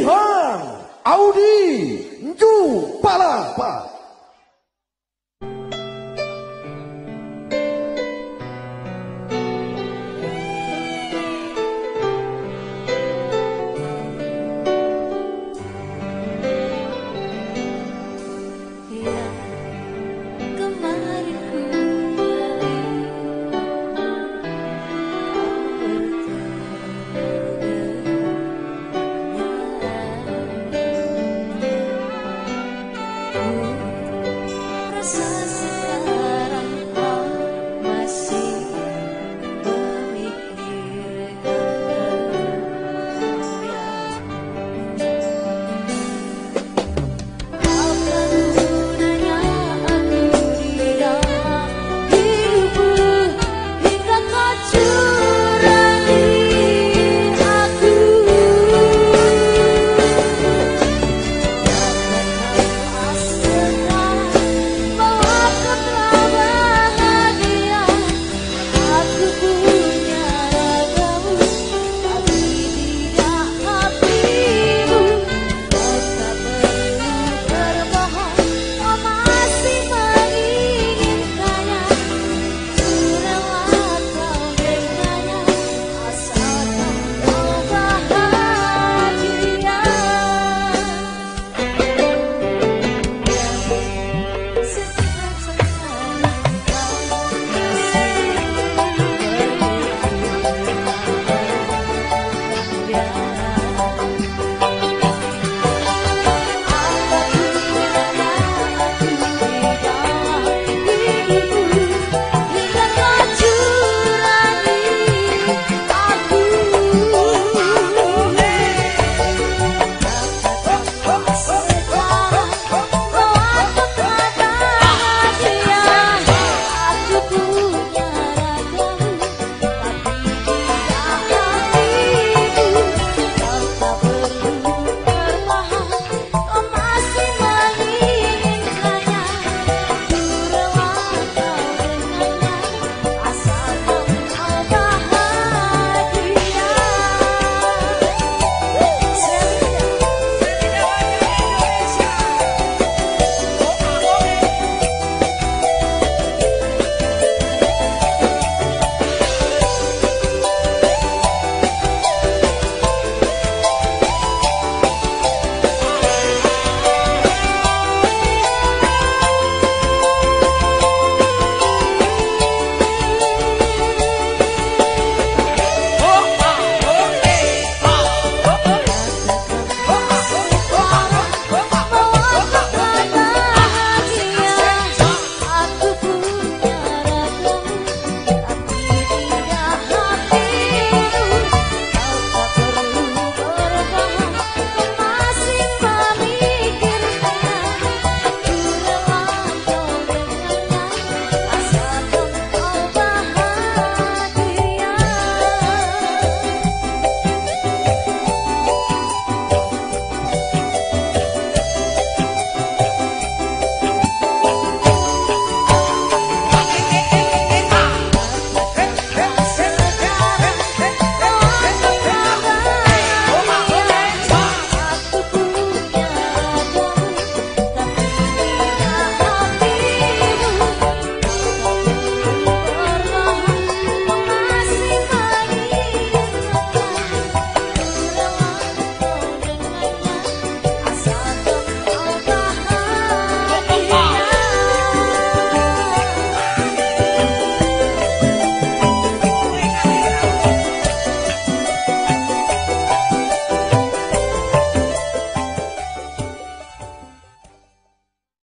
Jihan Audi Ju Palapa Jesus.